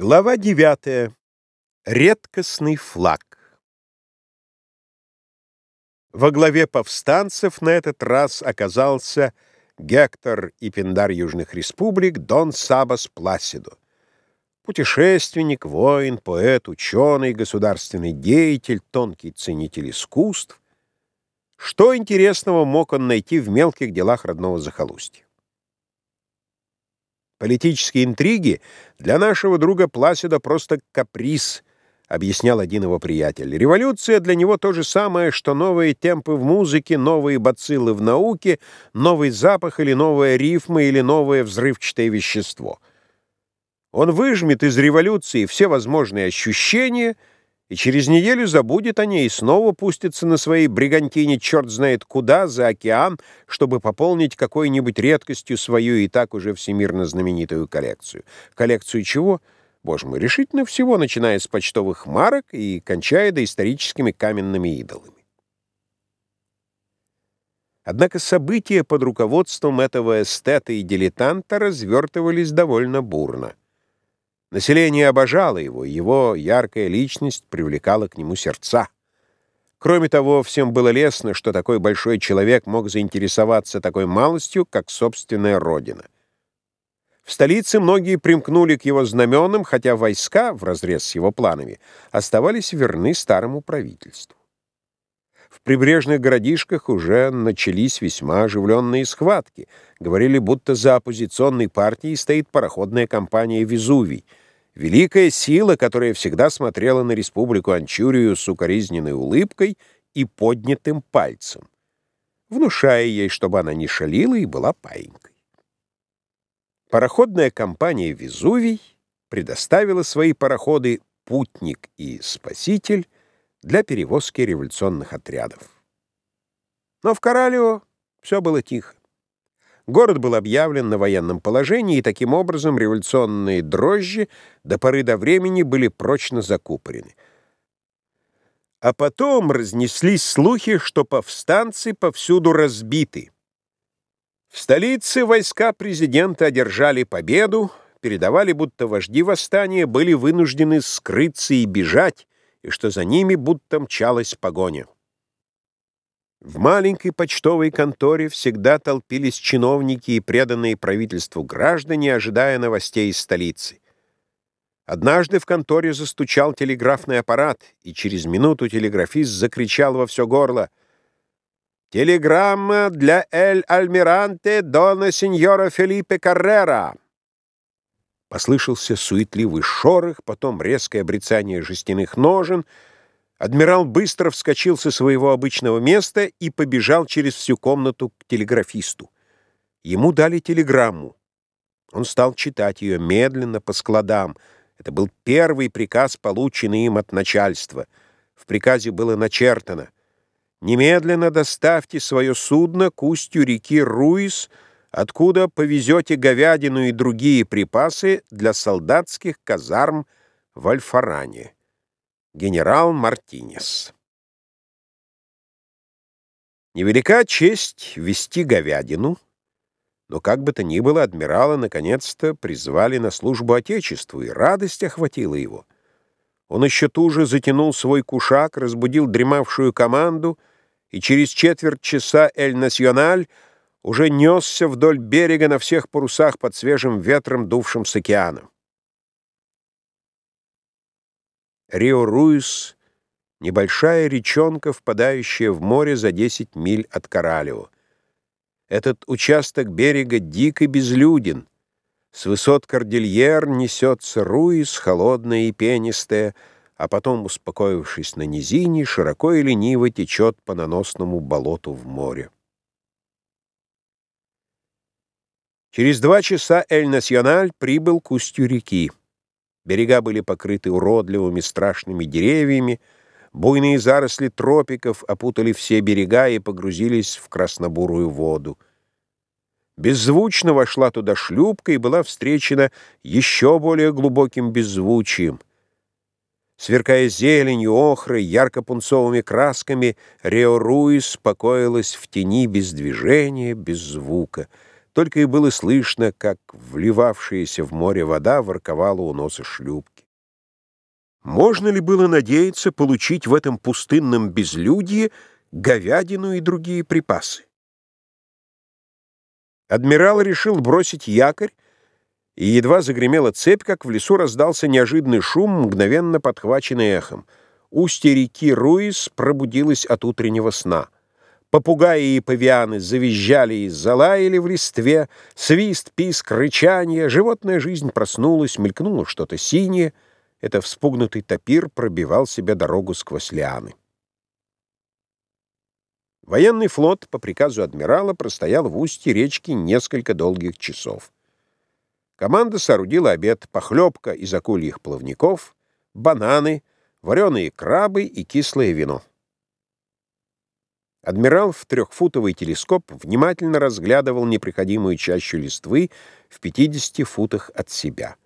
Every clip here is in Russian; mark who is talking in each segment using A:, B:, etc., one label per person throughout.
A: Глава 9. Редкостный флаг. Во главе повстанцев на этот раз оказался Гектор и Пиндар Южных Республик Дон Сабас Пласидо. Путешественник, воин, поэт, ученый, государственный деятель, тонкий ценитель искусств. Что интересного мог он найти в мелких делах родного захолустья? Политические интриги для нашего друга Пласида просто каприз, объяснял один его приятель. Революция для него то же самое, что новые темпы в музыке, новые бациллы в науке, новый запах или новая рифма или новое взрывчатое вещество. Он выжмет из революции все возможные ощущения — и через неделю забудет о ней и снова пустится на своей бригантине черт знает куда, за океан, чтобы пополнить какой-нибудь редкостью свою и так уже всемирно знаменитую коллекцию. Коллекцию чего? Боже мой, решительно всего, начиная с почтовых марок и кончая доисторическими каменными идолами. Однако события под руководством этого эстета и дилетанта развертывались довольно бурно. Население обожало его, его яркая личность привлекала к нему сердца. Кроме того, всем было лестно, что такой большой человек мог заинтересоваться такой малостью, как собственная родина. В столице многие примкнули к его знаменам, хотя войска, вразрез с его планами, оставались верны старому правительству. В прибрежных городишках уже начались весьма оживленные схватки. Говорили, будто за оппозиционной партией стоит пароходная компания «Везувий», великая сила, которая всегда смотрела на республику Анчурию с укоризненной улыбкой и поднятым пальцем, внушая ей, чтобы она не шалила и была паинькой. Пароходная компания «Везувий» предоставила свои пароходы «Путник» и «Спаситель» для перевозки революционных отрядов. Но в Коралио все было тихо. Город был объявлен на военном положении, и таким образом революционные дрожжи до поры до времени были прочно закупорены. А потом разнеслись слухи, что повстанцы повсюду разбиты. В столице войска президента одержали победу, передавали, будто вожди восстания были вынуждены скрыться и бежать, и что за ними будто мчалась погоня. В маленькой почтовой конторе всегда толпились чиновники и преданные правительству граждане, ожидая новостей из столицы. Однажды в конторе застучал телеграфный аппарат, и через минуту телеграфист закричал во все горло «Телеграмма для Эль-Альмиранте Дона Сеньора Филиппе Каррера!» Послышался суетливый шорох, потом резкое обрицание жестяных ножен — Адмирал быстро вскочил со своего обычного места и побежал через всю комнату к телеграфисту. Ему дали телеграмму. Он стал читать ее медленно, по складам. Это был первый приказ, полученный им от начальства. В приказе было начертано «Немедленно доставьте свое судно к устью реки Руис, откуда повезете говядину и другие припасы для солдатских казарм в Альфаране» генерал Мартинес. Невелика честь вести говядину, но как бы то ни было, адмирала наконец-то призвали на службу Отечеству, и радость охватила его. Он еще туже затянул свой кушак, разбудил дремавшую команду, и через четверть часа «Эль-Националь» уже несся вдоль берега на всех парусах под свежим ветром, дувшим с океана. Рио-Руис — небольшая речонка, впадающая в море за 10 миль от Коралево. Этот участок берега дик и безлюден. С высот кордильер несется Руис, холодная и пенистая, а потом, успокоившись на низине, широко и лениво течет по наносному болоту в море. Через два часа Эль-Националь прибыл к устью реки. Берега были покрыты уродливыми страшными деревьями, буйные заросли тропиков опутали все берега и погрузились в краснобурую воду. Беззвучно вошла туда шлюпка и была встречена еще более глубоким беззвучием. Сверкая зеленью, охрой, ярко-пунцовыми красками, Рео Руис покоилась в тени без движения, без звука — Только и было слышно, как вливавшаяся в море вода ворковала у носа шлюпки. Можно ли было надеяться получить в этом пустынном безлюдье говядину и другие припасы? Адмирал решил бросить якорь, и едва загремела цепь, как в лесу раздался неожиданный шум, мгновенно подхваченный эхом. Устье реки Руис пробудилось от утреннего сна. Попугаи и павианы завизжали и залаяли в листве, свист, писк, рычание. Животная жизнь проснулась, мелькнуло что-то синее. Это вспугнутый топир пробивал себе дорогу сквозь лианы. Военный флот по приказу адмирала простоял в устье речки несколько долгих часов. Команда соорудила обед, похлебка из акульих плавников, бананы, вареные крабы и кислое вино. Адмирал в трехфутовый телескоп внимательно разглядывал неприходимую чащу листвы в 50 футах от себя.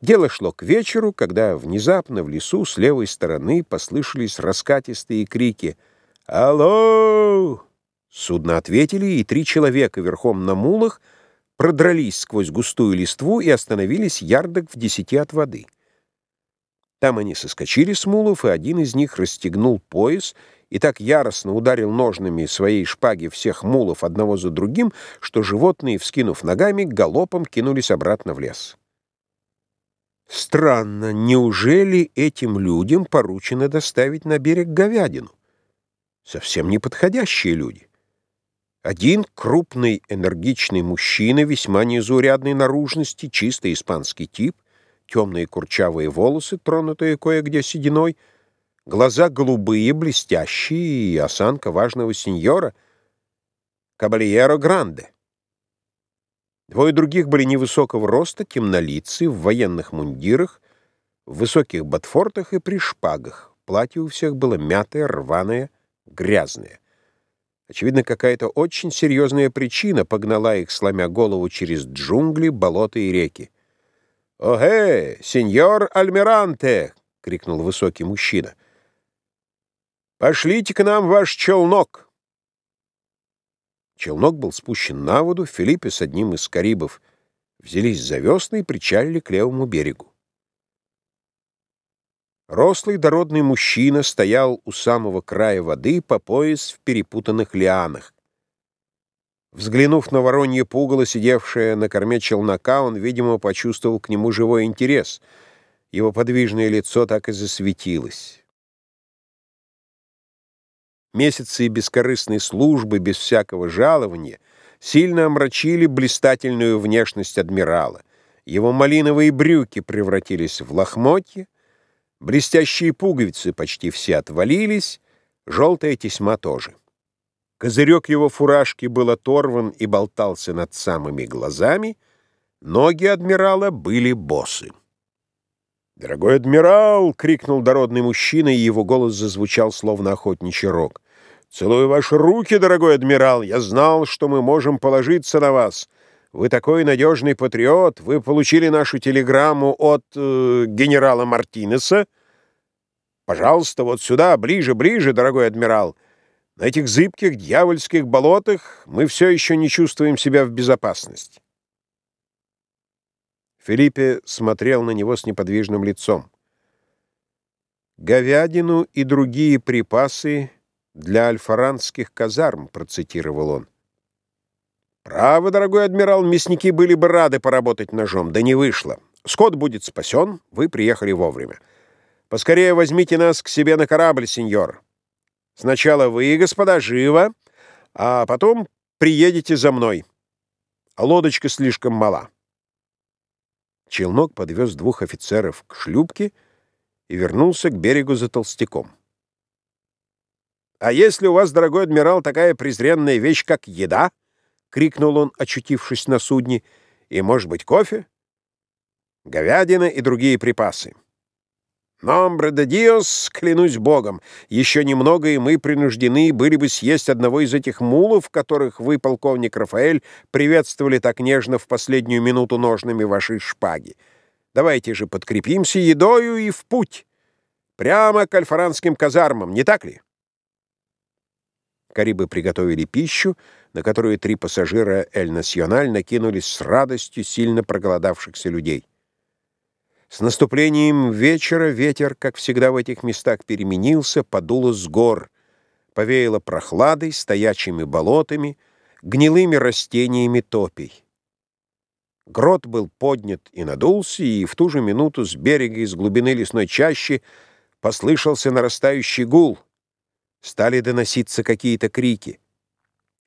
A: Дело шло к вечеру, когда внезапно в лесу с левой стороны послышались раскатистые крики «Алло!». Судно ответили, и три человека верхом на мулах — продрались сквозь густую листву и остановились ярдок в десяти от воды. Там они соскочили с мулов, и один из них расстегнул пояс и так яростно ударил ножными своей шпаги всех мулов одного за другим, что животные, вскинув ногами, галопом кинулись обратно в лес. Странно, неужели этим людям поручено доставить на берег говядину? Совсем неподходящие люди. Один крупный энергичный мужчина, весьма незаурядной наружности, чисто испанский тип, темные курчавые волосы, тронутые кое-где сединой, глаза голубые, блестящие и осанка важного сеньора, кабальеро Гранде. Двое других были невысокого роста, темнолицы, в военных мундирах, в высоких ботфортах и при шпагах. Платье у всех было мятое, рваное, грязное. Очевидно, какая-то очень серьезная причина погнала их, сломя голову через джунгли, болота и реки. «Оге, сеньор Альмиранте!» — крикнул высокий мужчина. «Пошлите к нам ваш челнок!» Челнок был спущен на воду, Филиппе с одним из карибов взялись за весны и причалили к левому берегу. Рослый дородный мужчина стоял у самого края воды по пояс в перепутанных лианах. Взглянув на воронье пугало, сидевшее на корме челнока, он, видимо, почувствовал к нему живой интерес. Его подвижное лицо так и засветилось. Месяцы бескорыстной службы без всякого жалования сильно омрачили блистательную внешность адмирала. Его малиновые брюки превратились в лохмотья, Блестящие пуговицы почти все отвалились, желтая тесьма тоже. Козырек его фуражки был оторван и болтался над самыми глазами, ноги адмирала были босы. «Дорогой адмирал!» — крикнул дородный мужчина, и его голос зазвучал, словно охотничий рог. «Целую ваши руки, дорогой адмирал! Я знал, что мы можем положиться на вас!» Вы такой надежный патриот, вы получили нашу телеграмму от э, генерала Мартинеса. Пожалуйста, вот сюда, ближе, ближе, дорогой адмирал. На этих зыбких дьявольских болотах мы все еще не чувствуем себя в безопасности. Филиппе смотрел на него с неподвижным лицом. «Говядину и другие припасы для альфаранских казарм», — процитировал он. Право, дорогой адмирал, мясники были бы рады поработать ножом, да не вышло. Скот будет спасен, вы приехали вовремя. Поскорее возьмите нас к себе на корабль, сеньор. Сначала вы, господа, живо, а потом приедете за мной. лодочка слишком мала. Челнок подвез двух офицеров к шлюпке и вернулся к берегу за толстяком. «А если у вас, дорогой адмирал, такая презренная вещь, как еда?» — крикнул он, очутившись на судне. «И, может быть, кофе? Говядина и другие припасы. Номбре де диос, клянусь богом, еще немного, и мы принуждены были бы съесть одного из этих мулов, которых вы, полковник Рафаэль, приветствовали так нежно в последнюю минуту ножными вашей шпаги. Давайте же подкрепимся едою и в путь. Прямо к альфаранским казармам, не так ли?» Карибы приготовили пищу, на которую три пассажира «Эль Националь» накинулись с радостью сильно проголодавшихся людей. С наступлением вечера ветер, как всегда в этих местах, переменился, подуло с гор, повеяло прохладой, стоячими болотами, гнилыми растениями топей. Грот был поднят и надулся, и в ту же минуту с берега из глубины лесной чащи послышался нарастающий гул. Стали доноситься какие-то крики.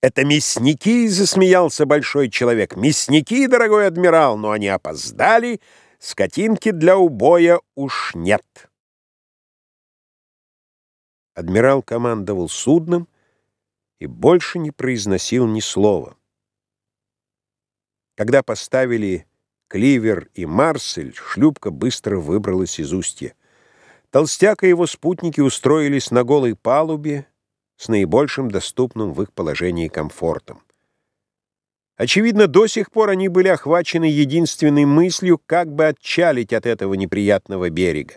A: «Это мясники!» — засмеялся большой человек. «Мясники, дорогой адмирал, но они опоздали!» Скотинки для убоя уж нет. Адмирал командовал судном и больше не произносил ни слова. Когда поставили Кливер и Марсель, шлюпка быстро выбралась из устья. Толстяк и его спутники устроились на голой палубе с наибольшим доступным в их положении комфортом. Очевидно, до сих пор они были охвачены единственной мыслью, как бы отчалить от этого неприятного берега.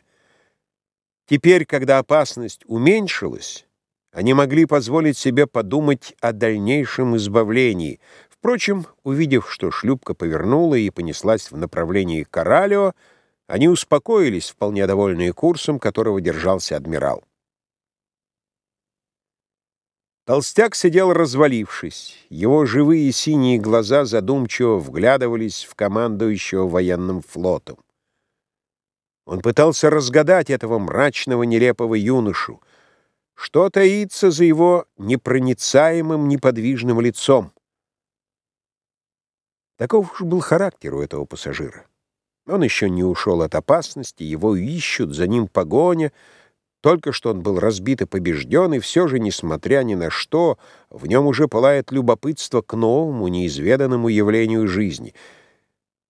A: Теперь, когда опасность уменьшилась, они могли позволить себе подумать о дальнейшем избавлении. Впрочем, увидев, что шлюпка повернула и понеслась в направлении Коралио, они успокоились, вполне довольные курсом, которого держался адмирал. Толстяк сидел развалившись. Его живые синие глаза задумчиво вглядывались в командующего военным флотом. Он пытался разгадать этого мрачного, нелепого юношу. Что таится за его непроницаемым, неподвижным лицом? Таков уж был характер у этого пассажира. Он еще не ушел от опасности, его ищут, за ним погоня — только что он был разбит и побежден, и все же, несмотря ни на что, в нем уже пылает любопытство к новому, неизведанному явлению жизни.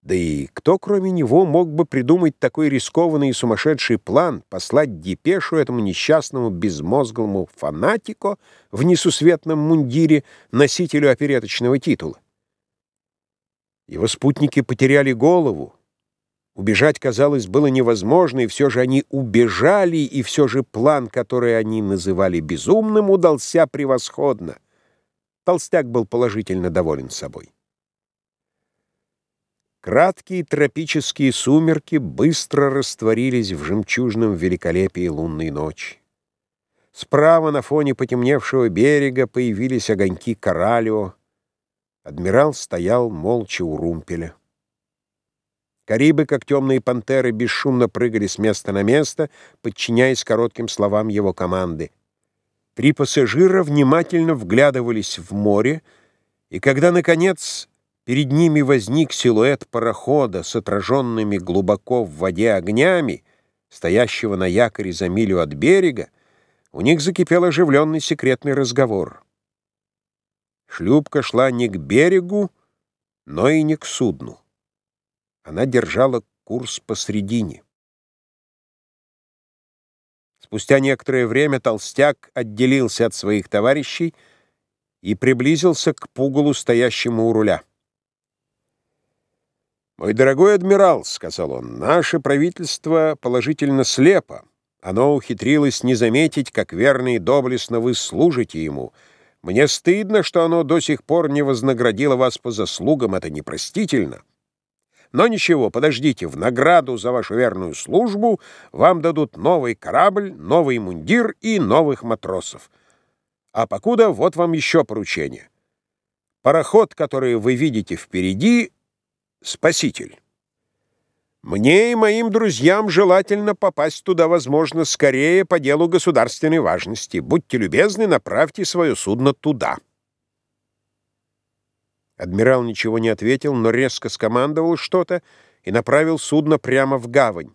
A: Да и кто, кроме него, мог бы придумать такой рискованный и сумасшедший план послать депешу этому несчастному безмозглому фанатику в несусветном мундире, носителю опереточного титула? Его спутники потеряли голову, Убежать, казалось, было невозможно, и все же они убежали, и все же план, который они называли безумным, удался превосходно. Толстяк был положительно доволен собой. Краткие тропические сумерки быстро растворились в жемчужном великолепии лунной ночи. Справа на фоне потемневшего берега появились огоньки Коралио. Адмирал стоял молча у румпеля. Карибы, как темные пантеры, бесшумно прыгали с места на место, подчиняясь коротким словам его команды. Три пассажира внимательно вглядывались в море, и когда, наконец, перед ними возник силуэт парохода с отраженными глубоко в воде огнями, стоящего на якоре за милю от берега, у них закипел оживленный секретный разговор. Шлюпка шла не к берегу, но и не к судну. Она держала курс посредине. Спустя некоторое время толстяк отделился от своих товарищей и приблизился к пугалу, стоящему у руля. «Мой дорогой адмирал», — сказал он, — «наше правительство положительно слепо. Оно ухитрилось не заметить, как верно и доблестно вы служите ему. Мне стыдно, что оно до сих пор не вознаградило вас по заслугам, это непростительно». Но ничего, подождите, в награду за вашу верную службу вам дадут новый корабль, новый мундир и новых матросов. А покуда вот вам еще поручение. Пароход, который вы видите впереди, — спаситель. Мне и моим друзьям желательно попасть туда, возможно, скорее по делу государственной важности. Будьте любезны, направьте свое судно туда. Адмирал ничего не ответил, но резко скомандовал что-то и направил судно прямо в гавань.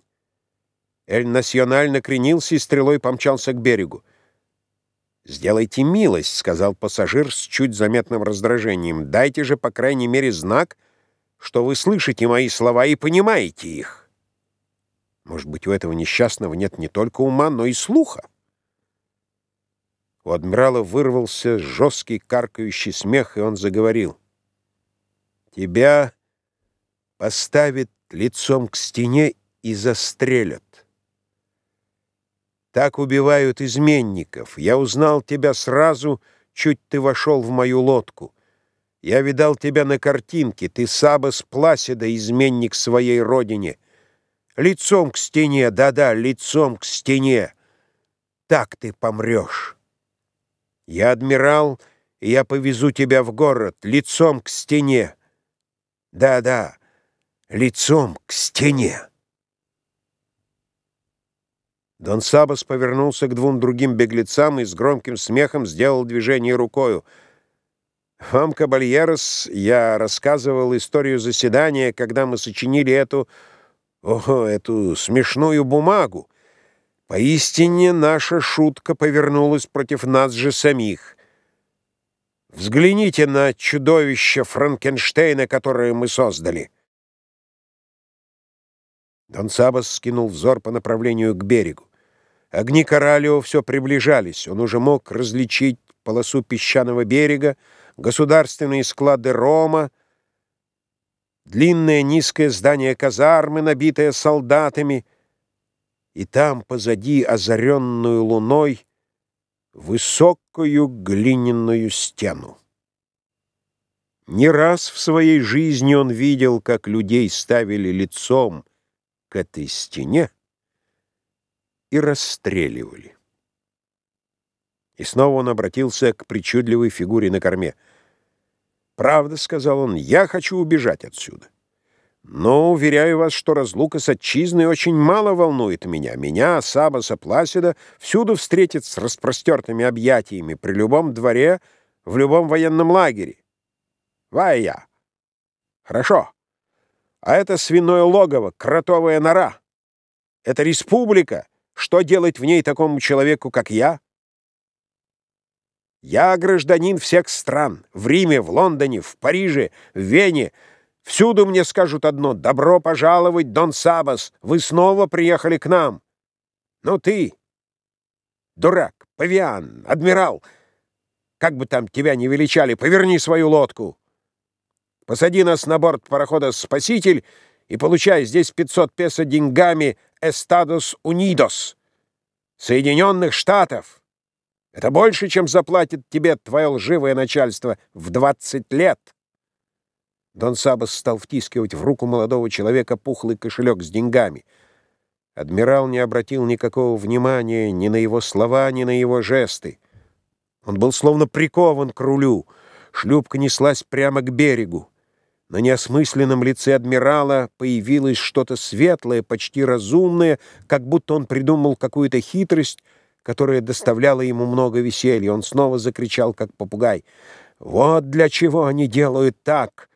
A: Эль-Националь накренился и стрелой помчался к берегу. «Сделайте милость», — сказал пассажир с чуть заметным раздражением. «Дайте же, по крайней мере, знак, что вы слышите мои слова и понимаете их. Может быть, у этого несчастного нет не только ума, но и слуха?» У адмирала вырвался жесткий каркающий смех, и он заговорил. Тебя поставят лицом к стене и застрелят. Так убивают изменников. Я узнал тебя сразу, чуть ты вошел в мою лодку. Я видал тебя на картинке, ты Сабас Пласида, изменник своей родине. Лицом к стене, да-да, лицом к стене. Так ты помрешь. Я адмирал, и я повезу тебя в город, лицом к стене. Да-да, лицом к стене. Дон Сабас повернулся к двум другим беглецам и с громким смехом сделал движение рукою. «Вам, кабальерос, я рассказывал историю заседания, когда мы сочинили эту... Ого, эту смешную бумагу. Поистине наша шутка повернулась против нас же самих. Взгляните на чудовище Франкенштейна, которое мы создали». Дон Сабас скинул взор по направлению к берегу. Огни Коралио все приближались. Он уже мог различить полосу песчаного берега, государственные склады Рома, длинное низкое здание казармы, набитое солдатами, и там, позади, озаренную луной, высокую глиняную стену. Не раз в своей жизни он видел, как людей ставили лицом к этой стене, и расстреливали. И снова он обратился к причудливой фигуре на корме. «Правда, — сказал он, — я хочу убежать отсюда. Но уверяю вас, что разлука с отчизной очень мало волнует меня. Меня, Сабаса Пласида, всюду встретит с распростертыми объятиями, при любом дворе, в любом военном лагере. Вая! Хорошо. А это свиное логово, кротовая нора. Это республика, что делать в ней такому человеку, как я? Я гражданин всех стран. В Риме, в Лондоне, в Париже, в Вене. Всюду мне скажут одно — «Добро пожаловать, Дон Сабас! Вы снова приехали к нам!» Ну ты, дурак, павиан, адмирал, как бы там тебя ни величали, поверни свою лодку. Посади нас на борт парохода «Спаситель» и получай здесь 500 песо деньгами Эстадос Унидос, Соединенных Штатов. Это больше, чем заплатит тебе твое лживое начальство в 20 лет. Дон Сабас стал втискивать в руку молодого человека пухлый кошелек с деньгами. Адмирал не обратил никакого внимания ни на его слова, ни на его жесты. Он был словно прикован к рулю. Шлюпка неслась прямо к берегу. На неосмысленном лице адмирала появилось что-то светлое, почти разумное, как будто он придумал какую-то хитрость, которая доставляла ему много веселья. Он снова закричал, как попугай. «Вот для чего они делают так!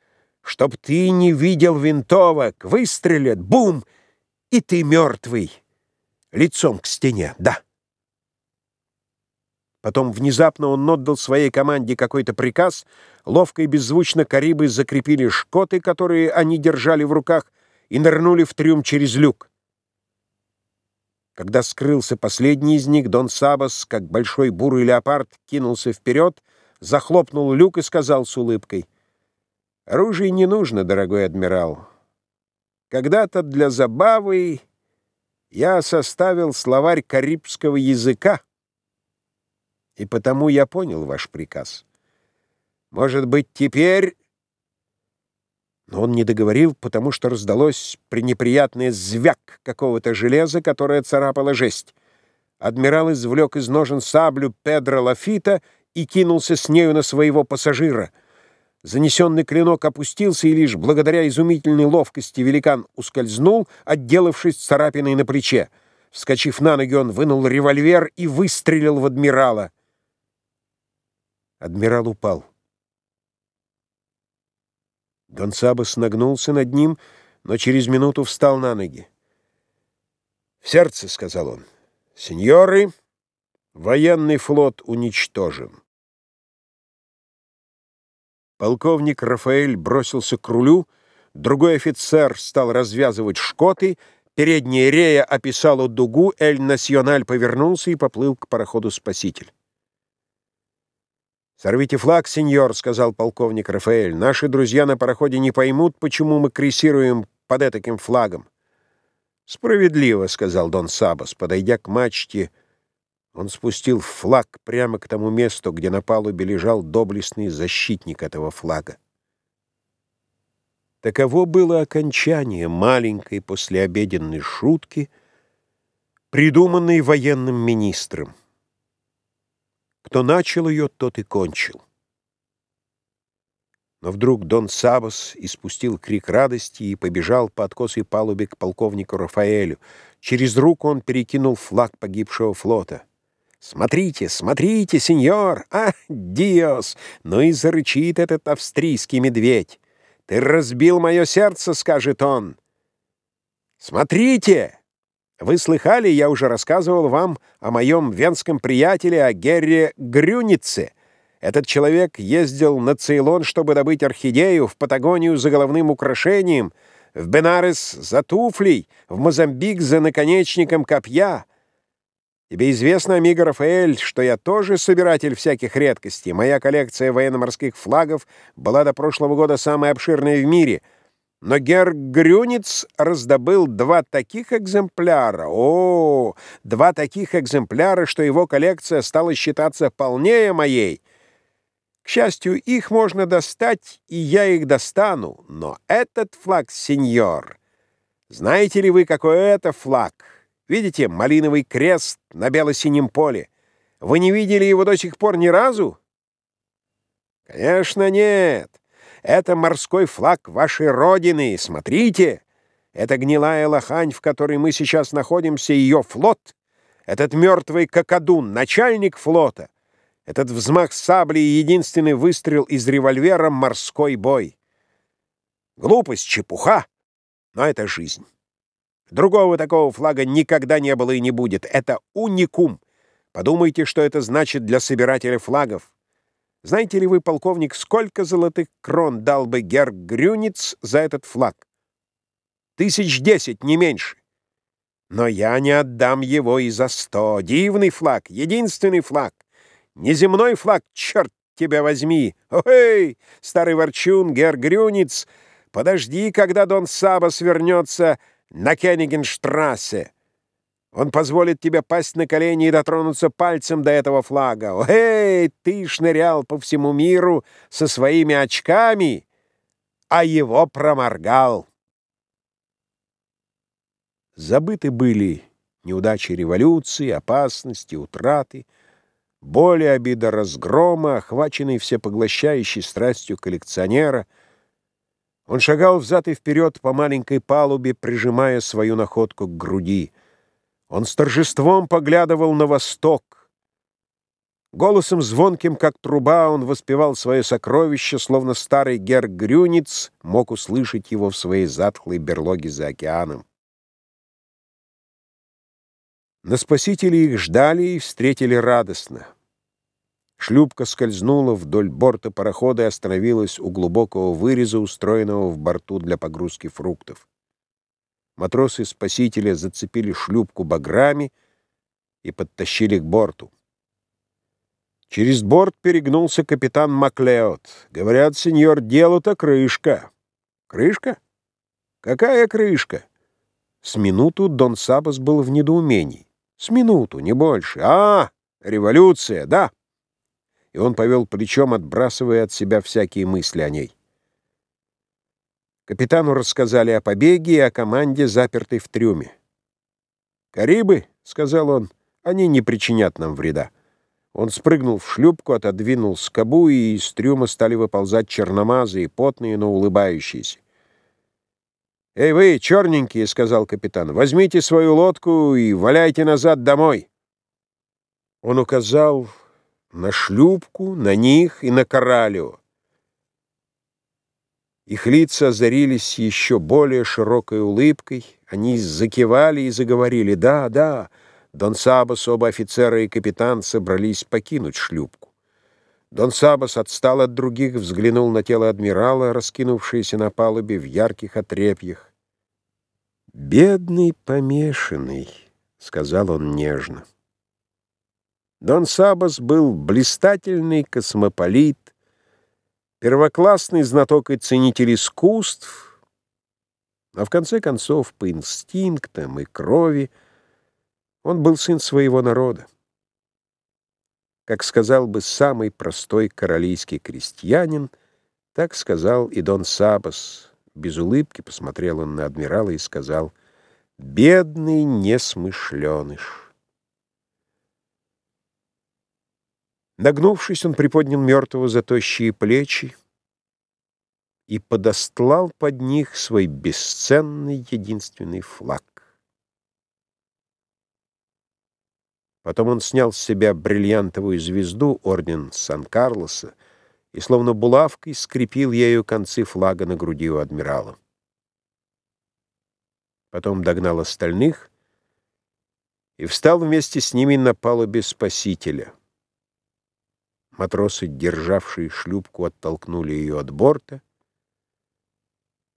A: Чтоб ты не видел винтовок! Выстрелят! Бум! И ты мертвый! Лицом к стене, да!» Потом внезапно он отдал своей команде какой-то приказ. Ловко и беззвучно Карибы закрепили шкоты, которые они держали в руках, и нырнули в трюм через люк. Когда скрылся последний из них, Дон Сабас, как большой бурый леопард, кинулся вперед, захлопнул люк и сказал с улыбкой, «Оружие не нужно, дорогой адмирал. Когда-то для забавы я составил словарь карибского языка, и потому я понял ваш приказ. Может быть, теперь...» Но он не договорил, потому что раздалось пренеприятное звяк какого-то железа, которое царапало жесть. Адмирал извлек из ножен саблю Педро Лафита и кинулся с нею на своего пассажира. Занесенный клинок опустился, и лишь благодаря изумительной ловкости великан ускользнул, отделавшись царапиной на плече. Вскочив на ноги, он вынул револьвер и выстрелил в адмирала. Адмирал упал. Гонсабес нагнулся над ним, но через минуту встал на ноги. «В сердце», — сказал он, — «сеньоры, военный флот уничтожен». Полковник Рафаэль бросился к рулю, другой офицер стал развязывать шкоты, передняя рея описала дугу, Эль-Националь повернулся и поплыл к пароходу «Спаситель». «Сорвите флаг, сеньор», — сказал полковник Рафаэль. «Наши друзья на пароходе не поймут, почему мы крейсируем под этаким флагом». «Справедливо», — сказал Дон Сабас, подойдя к мачте. Он спустил флаг прямо к тому месту, где на палубе лежал доблестный защитник этого флага. Таково было окончание маленькой послеобеденной шутки, придуманной военным министром. Кто начал ее, тот и кончил. Но вдруг Дон Сабос испустил крик радости и побежал по откосой палубе к полковнику Рафаэлю. Через руку он перекинул флаг погибшего флота. «Смотрите, смотрите, сеньор! А, диос! Ну и зарычит этот австрийский медведь! Ты разбил мое сердце!» — скажет он. «Смотрите! Вы слыхали, я уже рассказывал вам о моем венском приятеле, о Герре Грюнице. Этот человек ездил на Цейлон, чтобы добыть орхидею, в Патагонию за головным украшением, в Бенарес за туфлей, в Мозамбик за наконечником копья. Тебе известно, Амиго Рафаэль, что я тоже собиратель всяких редкостей. Моя коллекция военно-морских флагов была до прошлого года самая обширная в мире — но Гер Грюниц раздобыл два таких экземпляра, о, два таких экземпляра, что его коллекция стала считаться полнее моей. К счастью, их можно достать, и я их достану, но этот флаг, сеньор, знаете ли вы, какой это флаг? Видите, малиновый крест на бело-синем поле. Вы не видели его до сих пор ни разу? Конечно, нет. Это морской флаг вашей родины. Смотрите, это гнилая лохань, в которой мы сейчас находимся, ее флот. Этот мертвый какадун, начальник флота. Этот взмах сабли и единственный выстрел из револьвера — морской бой. Глупость, чепуха, но это жизнь. Другого такого флага никогда не было и не будет. Это уникум. Подумайте, что это значит для собирателя флагов. Знаете ли вы, полковник, сколько золотых крон дал бы Герр Грюниц за этот флаг? Тысяч десять, не меньше. Но я не отдам его и за сто. Дивный флаг, единственный флаг. Неземной флаг, черт тебя возьми! Ой, старый ворчун, Гергрюниц, подожди, когда Дон Саба свернется на Кеннигенштрассе. Он позволит тебе пасть на колени и дотронуться пальцем до этого флага. Эй, ты шнырял по всему миру со своими очками, а его проморгал. Забыты были неудачи революции, опасности, утраты, боли, обида разгрома, охваченный всепоглощающей страстью коллекционера, он шагал взад и вперед по маленькой палубе, прижимая свою находку к груди. Он с торжеством поглядывал на восток. Голосом звонким, как труба, он воспевал свое сокровище, словно старый гер-грюниц мог услышать его в своей затхлой берлоге за океаном. На спасителей их ждали и встретили радостно. Шлюпка скользнула вдоль борта парохода и остановилась у глубокого выреза, устроенного в борту для погрузки фруктов. Матросы спасителя зацепили шлюпку баграми и подтащили к борту. Через борт перегнулся капитан Маклеод. Говорят, сеньор, дело-то крышка. Крышка? Какая крышка? С минуту Дон Сабас был в недоумении. С минуту, не больше. А, революция, да и он повел плечом, отбрасывая от себя всякие мысли о ней. Капитану рассказали о побеге и о команде, запертой в трюме. «Карибы», — сказал он, — «они не причинят нам вреда». Он спрыгнул в шлюпку, отодвинул скобу, и из трюма стали выползать черномазые, потные, но улыбающиеся. «Эй вы, черненькие», — сказал капитан, — «возьмите свою лодку и валяйте назад домой». Он указал на шлюпку, на них и на коралио. Их лица озарились еще более широкой улыбкой, они закивали и заговорили «Да, да». Дон Сабас, оба офицера и капитан собрались покинуть шлюпку. Дон Сабас отстал от других, взглянул на тело адмирала, раскинувшееся на палубе в ярких отрепьях. «Бедный помешанный», — сказал он нежно. Дон Сабас был блистательный космополит, первоклассный знаток и ценитель искусств, а в конце концов по инстинктам и крови он был сын своего народа. Как сказал бы самый простой королийский крестьянин, так сказал и Дон Сабас. Без улыбки посмотрел он на адмирала и сказал, «Бедный несмышленыш». Нагнувшись, он приподнял мертвого за тощие плечи и подостлал под них свой бесценный единственный флаг. Потом он снял с себя бриллиантовую звезду, орден Сан-Карлоса, и словно булавкой скрепил ею концы флага на груди у адмирала. Потом догнал остальных и встал вместе с ними на палубе спасителя. Матросы, державшие шлюпку, оттолкнули ее от борта.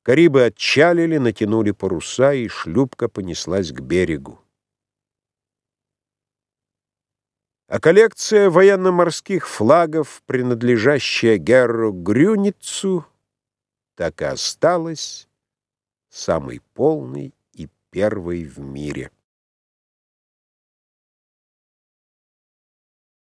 A: Карибы отчалили, натянули паруса, и шлюпка понеслась к берегу. А коллекция военно-морских флагов, принадлежащая Герру Грюницу, так и осталась самой полной и первой в мире.